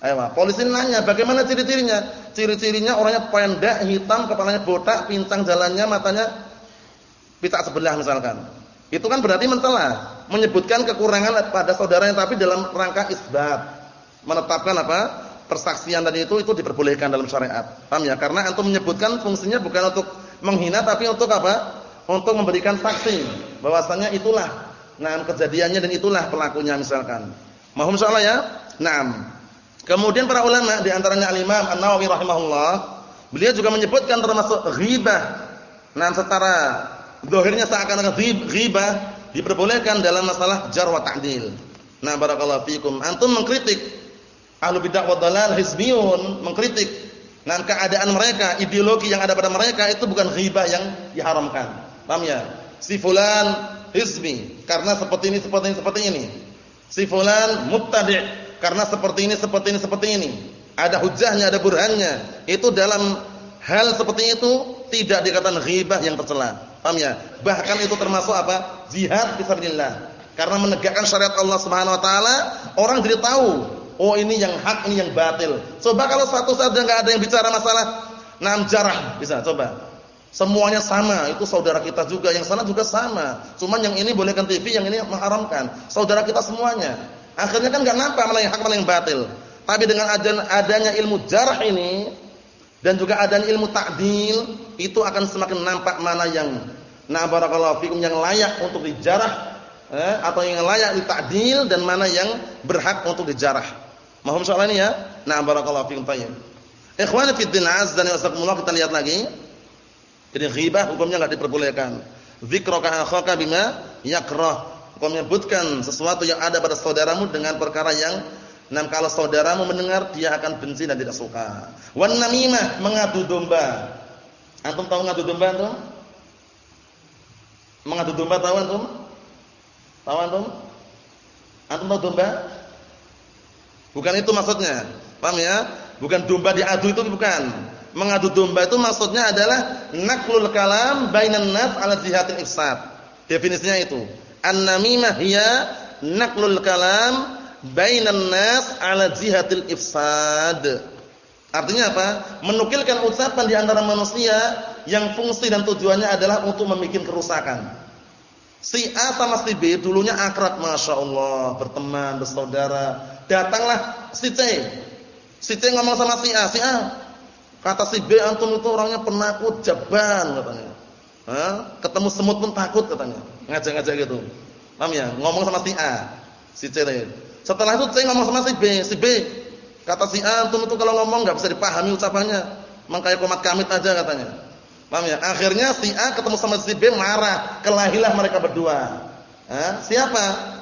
Ayo, polisi nanya, bagaimana ciri-cirinya? Ciri-cirinya orangnya pendek, hitam, kepalanya botak, pincang jalannya, matanya pitak sebelah misalkan. Itu kan berarti mencela, menyebutkan kekurangan pada saudaranya tapi dalam rangka isbat. Menetapkan apa? Persaksian tadi itu itu diperbolehkan dalam syariat. Paham ya? Karena antum menyebutkan fungsinya bukan untuk menghina tapi untuk apa? Untuk memberikan saksi bahwasanya itulah nah kejadiannya dan itulah pelakunya misalkan. Mohon insyaallah ya. Naam. Kemudian para ulama di antaranya Al-Imam An-Nawawi rahimahullah, beliau juga menyebutkan termasuk ghibah. Nah, setara zahirnya seakan-akan ghibah diperbolehkan dalam masalah jar wa ta'dil. Nah, barakallahu fikum. Antum mengkritik ahlu bid'ah wa dalal mengkritik nah keadaan mereka, ideologi yang ada pada mereka itu bukan ghibah yang diharamkan. Paham ya? Si fulan hizbi karena seperti ini, seperti ini, seperti ini. Si fulan mubtadi' karena seperti ini, seperti ini, seperti ini. Ada hujahnya, ada burhannya. Itu dalam hal seperti itu tidak dikatakan ghibah yang tercela. Paham ya? Bahkan itu termasuk apa? Jihad fisabilillah. Karena menegakkan syariat Allah Subhanahu wa taala, orang jadi tahu, oh ini yang hak, ini yang batil. Coba kalau satu saja enggak ada yang bicara masalah nam jarah, bisa coba. Semuanya sama, itu saudara kita juga, yang sana juga sama. Cuman yang ini bolehkan TV, yang ini mengharamkan. Saudara kita semuanya. Akhirnya kan enggak nampak mana yang hak mana yang batil. Tapi dengan adanya ilmu jarah ini dan juga adanya ilmu takdil itu akan semakin nampak mana yang na barakallahu fikum yang layak untuk dijarah eh, atau yang layak ditakdil dan mana yang berhak untuk dijarah. Mohon soal ini ya. Nah barakallahu fikum tayyib. Ikhwani fi din azza wa jalla kita lihat lagi. Jadi ghibah hukumnya enggak diperbolehkan. Dzikraka akhaka bima yakrah Kau menyebutkan sesuatu yang ada pada saudaramu dengan perkara yang Nah, kalau saudaramu mendengar dia akan benci dan tidak suka. Wan namimah mengadu domba. Antum tahu ngadu domba antum? Mengadu domba tahu antum? Tahu antum? Antum tahu domba? Bukan itu maksudnya. Paham ya? Bukan domba diadu itu bukan. Mengadu domba itu maksudnya adalah naklul kalam bainan nas ala jihatil ifsad. Definisinya itu. An-namimah hiya naklul kalam bainan nas ala jihatil ifsad. Artinya apa? Menukilkan ucapan di antara manusia yang fungsi dan tujuannya adalah untuk membuat kerusakan. Si A sama si B dulunya akrab, masya Allah, berteman, bersaudara. Datanglah si C. Si C ngomong sama si A, si A. Kata si B, antum itu orangnya penakut, jaban katanya. Hah? Ketemu semut pun takut katanya. Ngajak-ngajak gitu. Paham ya? Ngomong sama si A, si C. Setelah itu saya ngomong sama si B, si B kata si A, antum itu kalau ngomong nggak bisa dipahami ucapannya, makanya komat kamit aja katanya. Paham ya? Akhirnya si A ketemu sama si B marah, kelahilah mereka berdua. Hah? Siapa?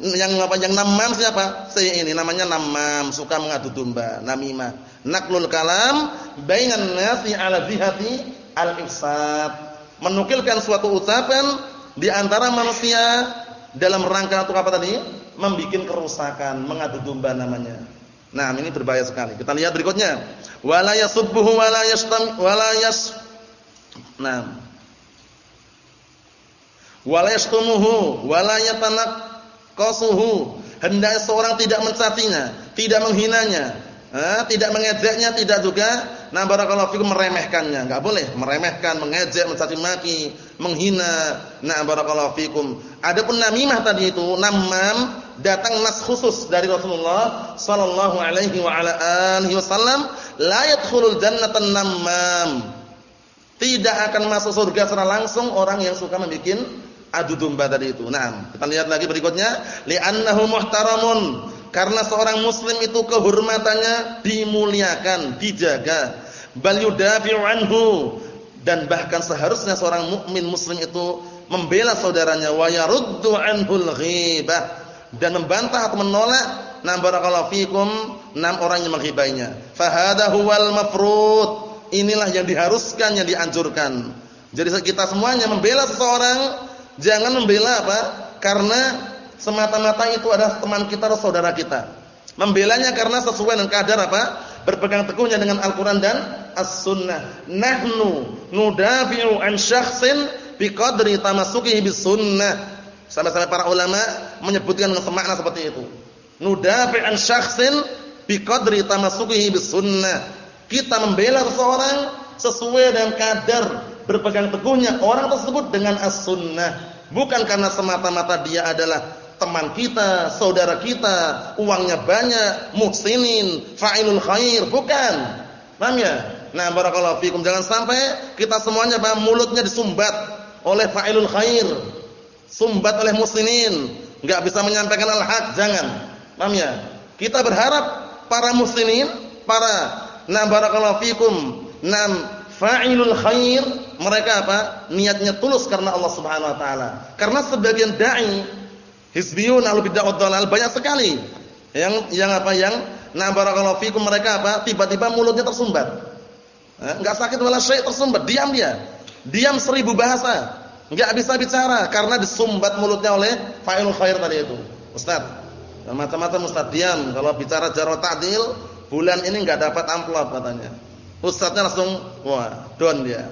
Yang apa yang namam siapa? Si ini namanya namam, suka mengadu domba, namimah. Naklul kalam bainan nasi ala zihati al-ifsad. Menukilkan suatu ucapan di antara manusia dalam rangka untuk apa tadi? membuat kerusakan, mengadu domba namanya. Nah, ini berbahaya sekali. Kita lihat berikutnya. Wala yasubbuhu wala yastam wala yas Nah. Wala yastumuhu wala yatanaqasuhu. Hendaknya seorang tidak mencacinya, tidak menghinanya, eh, tidak mengejeknya, tidak juga nah barakallahu fikum meremehkannya. Enggak boleh meremehkan, mengejek, mencaci maki, menghina. Nah barakallahu fikum. Adapun namimah tadi itu namam datang nas khusus dari Rasulullah sallallahu alaihi wa ala alihi wasallam la yadkhulul jannata namam. Tidak akan masuk surga secara langsung orang yang suka membuat adu domba tadi itu. Nah, kita lihat lagi berikutnya, li'annahu muhtaramun. Karena seorang muslim itu kehormatannya dimuliakan, dijaga. Bal yudafi'u anhu dan bahkan seharusnya seorang mukmin muslim itu membela saudaranya wa yaruddu anhul ghibah dan membantah atau menolak nam barakallahu fikum enam orang yang menghibainya. Fahada huwal mafrud. Inilah yang diharuskan, yang dianjurkan. Jadi kita semuanya membela seseorang jangan membela apa? Karena semata-mata itu adalah teman kita atau saudara kita. Membelanya karena sesuai dengan kadar apa? Berpegang teguhnya dengan Al-Qur'an dan As-Sunnah. Nahnu nudafi'u an syakhsin biqadri tamassukihi bis sunnah Sampai-sampai para ulama menyebutkan dengan semakna seperti itu. Nudafi an syakhsin biqadri tamassukihi bis sunnah. Kita membela seseorang sesuai dengan kadar berpegang teguhnya orang tersebut dengan as-sunnah. Bukan karena semata-mata dia adalah teman kita, saudara kita, uangnya banyak, muhsinin, fa'ilul khair, bukan. Paham ya? Nah, barakallahu fikum. Jangan sampai kita semuanya bah, mulutnya disumbat oleh fa'ilul khair sumbat oleh muslimin, enggak bisa menyampaikan al-haq, jangan. Paham ya? Kita berharap para muslimin, para na barakallahu fikum, nam fa'ilul khair, mereka apa? Niatnya tulus karena Allah Subhanahu wa taala. Karena sebagian dai hizbiyun al bid'ah dalal banyak sekali yang yang apa yang na barakallahu fikum mereka apa? Tiba-tiba mulutnya tersumbat. Enggak sakit wala syai' tersumbat, diam dia. Diam seribu bahasa. Enggak bisa bicara karena disumbat mulutnya oleh fa'ilul khair tadi itu. Ustaz, macam-macam Ustaz diam kalau bicara jarwa ta'dil, bulan ini enggak dapat amplop katanya. Ustaznya langsung wah, don dia.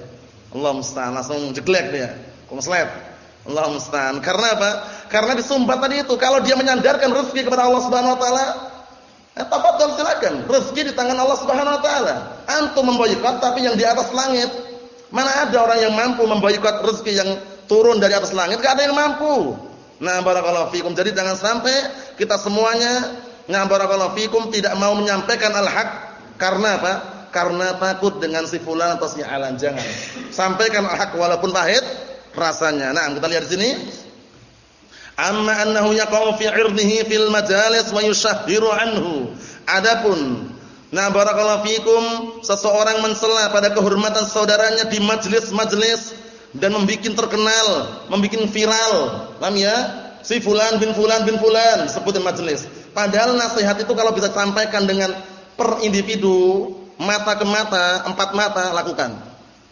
Allah musta'an langsung jeglek dia. Komslet. Allah musta'an. Karena apa? Karena disumbat tadi itu. Kalau dia menyandarkan rezeki kepada Allah Subhanahu wa taala, eh tafadhol silakan. Rezeki di tangan Allah Subhanahu wa taala. Antum memboikot tapi yang di atas langit. Mana ada orang yang mampu memboikot rezeki yang turun dari atas langit, enggak ada yang mampu. Nah, barakallahu fikum. Jadi jangan sampai kita semuanya nah barakallahu fikum tidak mau menyampaikan al-haq karena apa? Karena takut dengan si fulan atau si alan. Jangan. Sampaikan al-haq walaupun pahit rasanya. Nah, kita lihat di sini. Amma annahu yaqau fi 'irdihi fil majalis wa yushahhiru anhu. Adapun Nah barakallahu fikum seseorang mencela pada kehormatan saudaranya di majelis-majelis dan membuat terkenal, membuat viral. Paham ya? Si fulan bin fulan bin fulan sebutin majelis. Padahal nasihat itu kalau bisa sampaikan dengan per individu, mata ke mata, empat mata lakukan.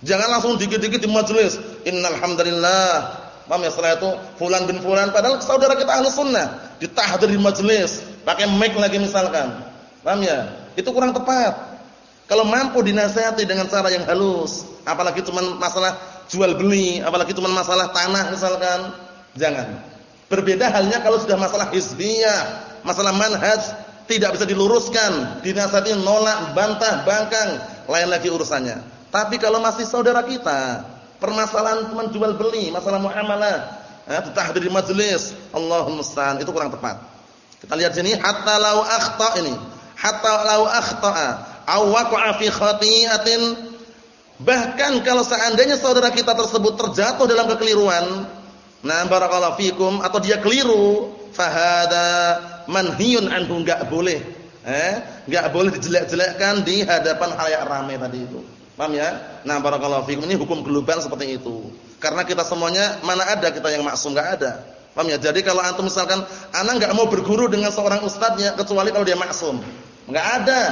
Jangan langsung dikit-dikit di majelis. Innal hamdalillah. Paham ya setelah itu fulan bin fulan padahal saudara kita ahlu sunnah ditahdir di majelis pakai mic lagi misalkan. Paham ya? Itu kurang tepat. Kalau mampu dinasihati dengan cara yang halus, apalagi cuma masalah jual beli, apalagi cuma masalah tanah misalkan, jangan. Berbeda halnya kalau sudah masalah hizbiyah, masalah manhaj tidak bisa diluruskan, dinasihati nolak, bantah, bangkang, lain lagi urusannya. Tapi kalau masih saudara kita, permasalahan cuma jual beli, masalah muamalah, eh, tahdir di majelis, Allahumma musta'an, itu kurang tepat. Kita lihat sini hatta lau akhta ini, hatta lau akhta'a aw fi khati'atin. Bahkan kalau seandainya saudara kita tersebut terjatuh dalam kekeliruan nah barakallahu fikum atau dia keliru fahada manhiyun anhu enggak boleh eh enggak boleh dijelek-jelekkan di hadapan halayak ramai tadi itu paham ya nah barakallahu fikum ini hukum global seperti itu karena kita semuanya mana ada kita yang maksum enggak ada paham ya jadi kalau antum misalkan anak enggak mau berguru dengan seorang ustadznya kecuali kalau dia maksum enggak ada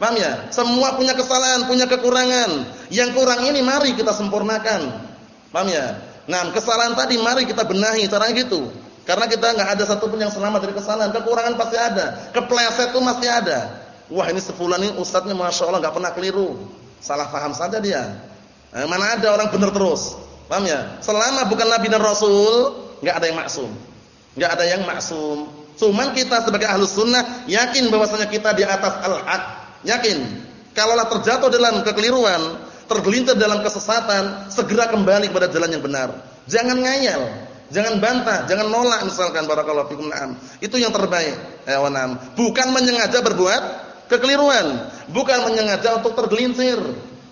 Paham ya? Semua punya kesalahan, punya kekurangan. Yang kurang ini mari kita sempurnakan. Paham ya? Nah, kesalahan tadi mari kita benahi, caranya gitu. Karena kita nggak ada satupun yang selamat dari kesalahan. Kekurangan pasti ada. Kepleset itu masih ada. Wah, ini sefulan ini ustadznya Masya Allah nggak pernah keliru. Salah paham saja dia. Nah, mana ada orang benar terus. Paham ya? Selama bukan Nabi dan Rasul, nggak ada yang maksum. nggak ada yang maksum. Cuman kita sebagai ahlus sunnah yakin bahwasanya kita di atas al-haq Yakin. Kalaulah terjatuh dalam kekeliruan, tergelintir dalam kesesatan, segera kembali kepada jalan yang benar. Jangan ngayal, jangan bantah, jangan nolak misalkan barakallahu fikum na'am. Itu yang terbaik. Ya na'am. Bukan menyengaja berbuat kekeliruan, bukan menyengaja untuk tergelincir.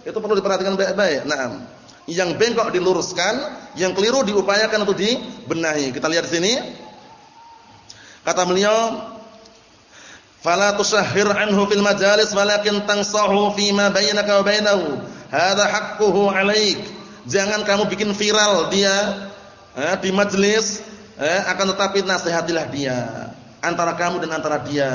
Itu perlu diperhatikan baik-baik. Naam. Yang bengkok diluruskan, yang keliru diupayakan untuk dibenahi. Kita lihat di sini. Kata beliau, fala tusahhir anhu fil majalis walakin tansahu ma bainaka wa bainahu hadha haqquhu 'alaik jangan kamu bikin viral dia eh, di majelis eh, akan tetapi nasihatilah dia antara kamu dan antara dia.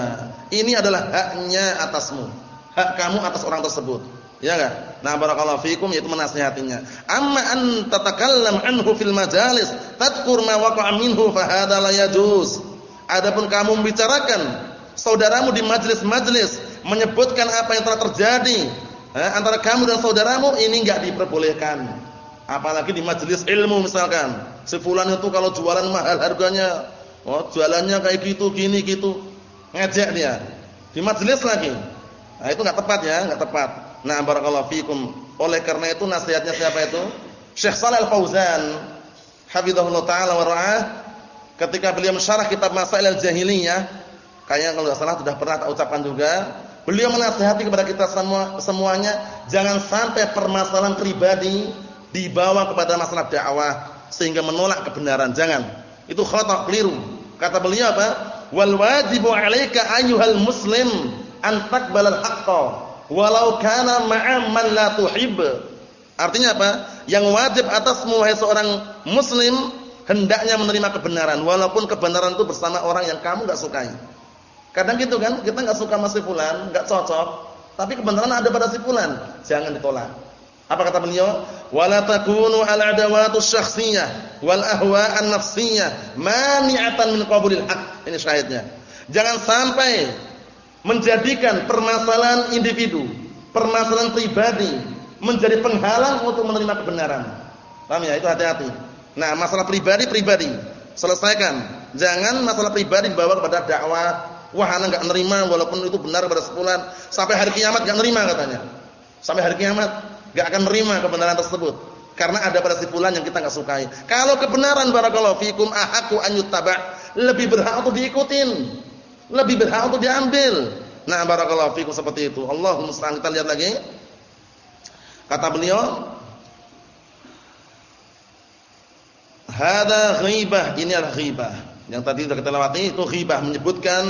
Ini adalah haknya atasmu hak kamu atas orang tersebut. Ya enggak nah barakallahu fikum yaitu menasihatinya. Amma an tatakallam anhu fil majalis tadhkur ma waqa'a minhu fa hadha la yajuz. Adapun kamu membicarakan saudaramu di majelis-majelis menyebutkan apa yang telah terjadi eh, antara kamu dan saudaramu ini enggak diperbolehkan. Apalagi di majelis ilmu misalkan. Si fulan itu kalau jualan mahal harganya, oh jualannya kayak gitu gini gitu. Ngejek dia. Di majelis lagi. Nah, itu enggak tepat ya, enggak tepat. Nah, barakallahu fikum. Oleh karena itu nasihatnya siapa itu? Syekh Shalal Fauzan hafizahullah taala wa ketika beliau mensyarah kitab Masail al-Jahiliyah Kayaknya kalau tidak salah sudah pernah tak ucapkan juga. Beliau menasihati kepada kita semua semuanya jangan sampai permasalahan pribadi dibawa kepada masalah dakwah sehingga menolak kebenaran. Jangan. Itu khata' keliru. Kata beliau apa? Wal wajibu 'alaika ayyuhal muslim an taqbalal haqqa walau kana ma'a man la tuhib. Artinya apa? Yang wajib atasmu wahai seorang muslim hendaknya menerima kebenaran walaupun kebenaran itu bersama orang yang kamu enggak sukai. Kadang gitu kan, kita nggak suka sama si fulan, nggak cocok, tapi kebenaran ada pada si fulan, jangan ditolak. Apa kata beliau? Wala takunu al-adawatu syakhsiyah wal ahwa'an nafsiyah mani'atan min qabulil haq. Ini syahidnya. Jangan sampai menjadikan permasalahan individu, permasalahan pribadi menjadi penghalang untuk menerima kebenaran. Paham ya? Itu hati-hati. Nah, masalah pribadi pribadi selesaikan. Jangan masalah pribadi dibawa kepada dakwah Wah, anak enggak nerima walaupun itu benar pada sebulan. Sampai hari kiamat enggak nerima katanya. Sampai hari kiamat enggak akan nerima kebenaran tersebut. Karena ada pada sipulan yang kita enggak sukai. Kalau kebenaran barakallahu fikum ahaku an yuttaba, lebih berhak untuk diikutin. Lebih berhak untuk diambil. Nah, barakallahu fikum seperti itu. Allahumma musta'an. Kita lihat lagi. Kata beliau, "Hada ghibah." Ini adalah ghibah. Yang tadi sudah kita lewati itu ghibah menyebutkan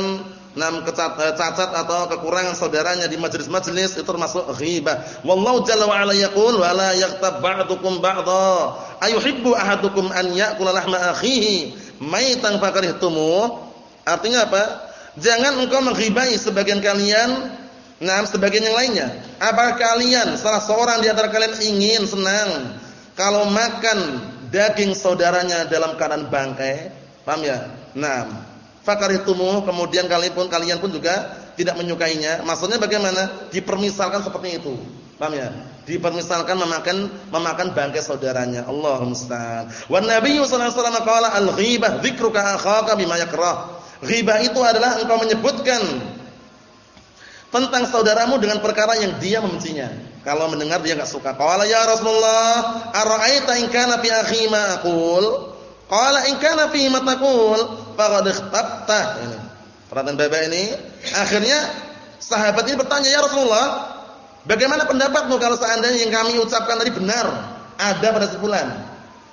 enam eh, cacat atau kekurangan saudaranya di majelis-majelis itu termasuk ghibah. Wallahu jalla wa ala yaqul wa la yaghtab ba'dukum ba'dha. Ayuhibbu ahadukum an ya'kula lahma akhihi maitan fakarihtumuh? Artinya apa? Jangan engkau menghibai sebagian kalian Nah, sebagian yang lainnya. Apakah kalian salah seorang di antara kalian ingin senang kalau makan daging saudaranya dalam keadaan bangkai? Paham ya? Nah, fakaritumu kemudian kalian pun kalian pun juga tidak menyukainya. Maksudnya bagaimana? Dipermisalkan seperti itu. Paham ya? Dipermisalkan memakan memakan bangkai saudaranya. Allahumma musta'an. Wan Nabi sallallahu alaihi wasallam qala al-ghibah dzikruka akhaka bima yakrah. Ghibah itu adalah engkau menyebutkan tentang saudaramu dengan perkara yang dia membencinya. Kalau mendengar dia enggak suka. Qala ya Rasulullah, ara'aita in kana fi akhi ma aqul? Qala in kana fi ma faqad ikhtabta. Ini. Perhatian Bapak ini. Akhirnya sahabat ini bertanya, "Ya Rasulullah, bagaimana pendapatmu kalau seandainya yang kami ucapkan tadi benar, ada pada sebulan?"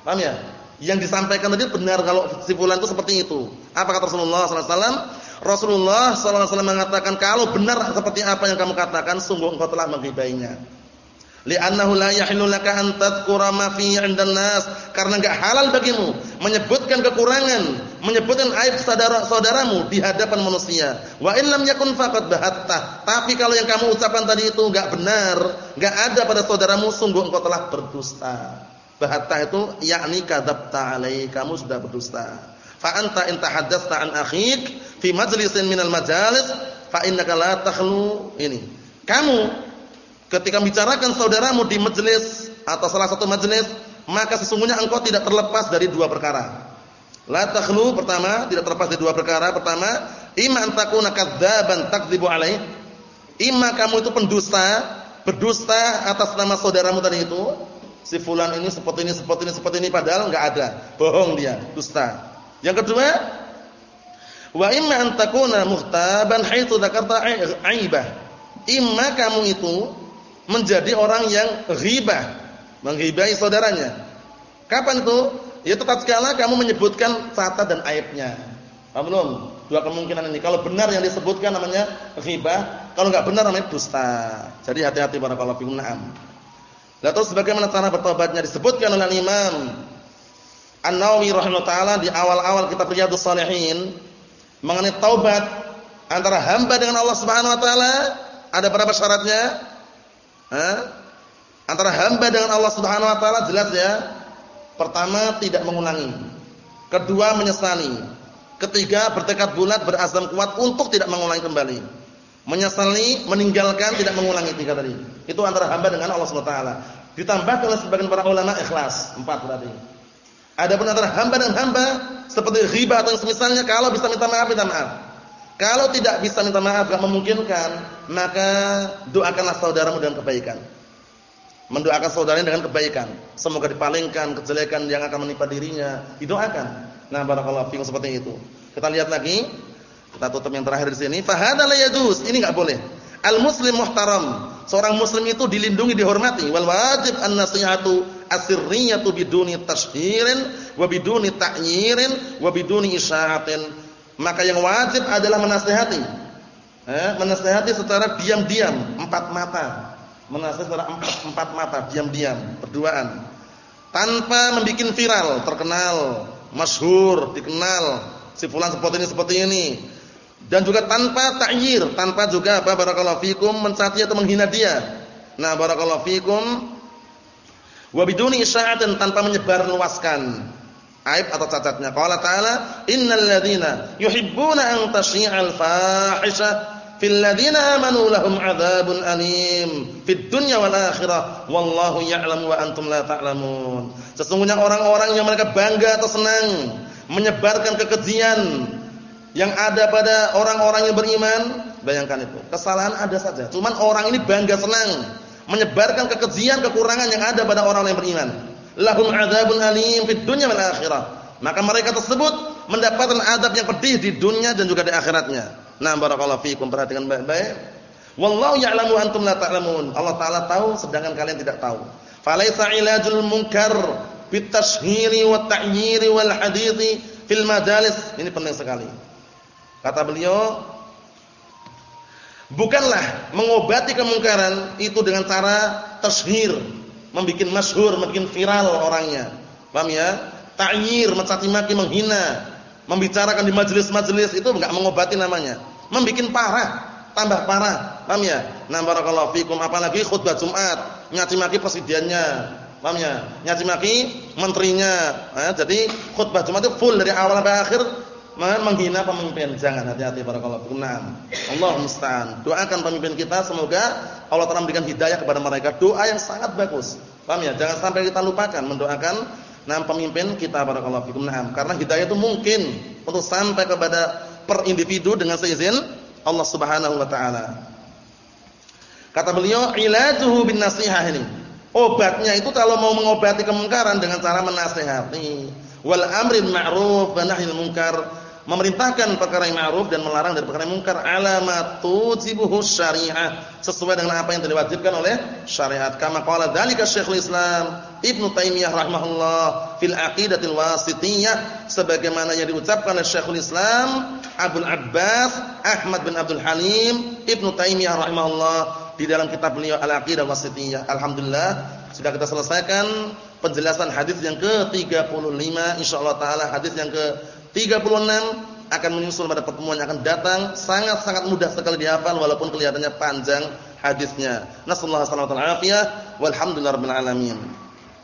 Paham ya? Yang disampaikan tadi benar kalau sebulan itu seperti itu. Apa kata Rasulullah sallallahu alaihi wasallam? Rasulullah SAW mengatakan kalau benar seperti apa yang kamu katakan sungguh engkau telah menghibainya. Li'annahu la yahillu laka an tadhkura ma fi 'indan nas karena enggak halal bagimu menyebutkan kekurangan, menyebutkan aib saudara-saudaramu di hadapan manusia. Wa in lam yakun faqad bahatta. Tapi kalau yang kamu ucapkan tadi itu enggak benar, enggak ada pada saudaramu, sungguh engkau telah berdusta. Bahatta itu yakni kadzabta alai, kamu sudah berdusta. Fa anta in tahaddatsta an akhik fi majlisin minal majalis fa innaka la takhlu ini. Kamu ketika bicarakan saudaramu di majelis atau salah satu majelis, maka sesungguhnya engkau tidak terlepas dari dua perkara. La takhlu pertama, tidak terlepas dari dua perkara. Pertama, imma takuna kadzdzaban takdzibu alaih. Imma kamu itu pendusta, berdusta atas nama saudaramu tadi itu. Si fulan ini seperti ini, seperti ini, seperti ini padahal enggak ada. Bohong dia, dusta. Yang kedua, wa imma an takuna muhtaban haitsu dzakarta aibah. Imma kamu itu menjadi orang yang ghibah, menghibai saudaranya. Kapan itu? Yaitu tatkala kamu menyebutkan catat dan aibnya. Paham belum? Dua kemungkinan ini. Kalau benar yang disebutkan namanya ghibah, kalau enggak benar namanya dusta. Jadi hati-hati barakallahu fikum. Naam. Lalu terus bagaimana cara bertobatnya disebutkan oleh Imam An-Nawawi rahimahullah taala di awal-awal kitab Riyadhus Shalihin mengenai taubat antara hamba dengan Allah Subhanahu wa taala ada berapa syaratnya? Antara hamba dengan Allah Subhanahu wa taala jelas ya. Pertama tidak mengulangi. Kedua menyesali. Ketiga bertekad bulat berazam kuat untuk tidak mengulangi kembali. Menyesali, meninggalkan, tidak mengulangi tiga tadi. Itu antara hamba dengan Allah Subhanahu wa taala. Ditambah oleh sebagian para ulama ikhlas, empat berarti. Adapun antara hamba dan hamba seperti riba atau semisalnya kalau bisa minta maaf minta maaf. Kalau tidak bisa minta maaf enggak memungkinkan, maka doakanlah saudaramu dengan kebaikan. Mendoakan saudaranya dengan kebaikan. Semoga dipalingkan kejelekan yang akan menimpa dirinya, didoakan. Nah, barakallahu fiikum seperti itu. Kita lihat lagi. Kita tutup yang terakhir di sini. Fa hadza la. Ini enggak boleh. Al-muslim muhtaram. Seorang muslim itu dilindungi, dihormati. Wal wajib an-nasihatu asirriyatu biduni tashhirin wa biduni ta'yirin wa biduni isya'atin. Maka yang wajib adalah menasihati. Eh, menasihati secara diam-diam, empat mata. Menasihati secara empat, empat mata, diam-diam, berduaan. Tanpa membuat viral, terkenal, masyhur, dikenal. Si fulan seperti ini, seperti ini dan juga tanpa ta'yir, tanpa juga apa barakallahu fikum mencaci atau menghina dia. Nah, barakallahu fikum wa biduni isya'atin tanpa menyebar luaskan aib atau cacatnya. Qala ta'ala, "Innal ladzina yuhibbuna an tashi'al fahisha fil ladzina amanu lahum 'adzabun alim fid dunya wal akhirah wallahu ya'lamu wa antum la ta'lamun." Sesungguhnya orang-orang yang mereka bangga atau senang menyebarkan kekejian yang ada pada orang-orang yang beriman, bayangkan itu. Kesalahan ada saja. Cuman orang ini bangga senang menyebarkan kekejian, kekurangan yang ada pada orang yang beriman. Lahum adzabun alim fid dunya wal akhirah. Maka mereka tersebut mendapatkan adab yang pedih di dunia dan juga di akhiratnya. Nah, barakallahu fiikum perhatikan baik-baik. Wallahu ya'lamu antum la ta'lamun. Allah taala tahu sedangkan kalian tidak tahu. Falaisa ilajul munkar bitashhiri wa ta'yiri wal hadithi fil majalis. Ini penting sekali. Kata beliau, bukanlah mengobati kemungkaran itu dengan cara tashhir, membuat masyhur, membuat viral orangnya. Paham ya? Ta'yir, mencaci maki, menghina, membicarakan di majelis-majelis itu enggak mengobati namanya. Membikin parah, tambah parah. Paham ya? Nah, barakallahu fikum apalagi khutbah Jumat, nyaci maki presidennya. Paham ya? Nyaci maki menterinya. Nah, jadi khutbah Jumat itu full dari awal sampai akhir menghina pemimpin. Jangan hati-hati barakallahu fikum. Nah, Allah musta'an. Doakan pemimpin kita semoga Allah Taala memberikan hidayah kepada mereka. Doa yang sangat bagus. Paham ya? Jangan sampai kita lupakan mendoakan nah pemimpin kita barakallahu fikum. Nah, karena hidayah itu mungkin untuk sampai kepada per individu dengan seizin Allah Subhanahu wa taala. Kata beliau, ilajuhu bin nasihah ini. Obatnya itu kalau mau mengobati kemungkaran dengan cara menasihati. Wal amrin ma'ruf wa nahyil munkar memerintahkan perkara yang ma'ruf dan melarang dari perkara yang munkar alamatu tujibuhu syariah. Sesuai dengan apa yang diwajibkan oleh syariat. Kama qala dzalika Syekhul Islam Ibnu Taimiyah rahimahullah fil aqidatil wasitiyah. Sebagaimana yang diucapkan oleh Syekhul Islam Abdul Abbas Ahmad bin Abdul Halim Ibnu Taimiyah rahimahullah di dalam kitab beliau Al-Aqidah Wasitiyah. Alhamdulillah sudah kita selesaikan penjelasan hadis yang ke-35 insyaallah taala hadis yang ke 36 akan menyusul pada pertemuan yang akan datang sangat-sangat mudah sekali dihafal walaupun kelihatannya panjang hadisnya. Nasallahu alaihi wasallam walhamdulillahirabbil alamin.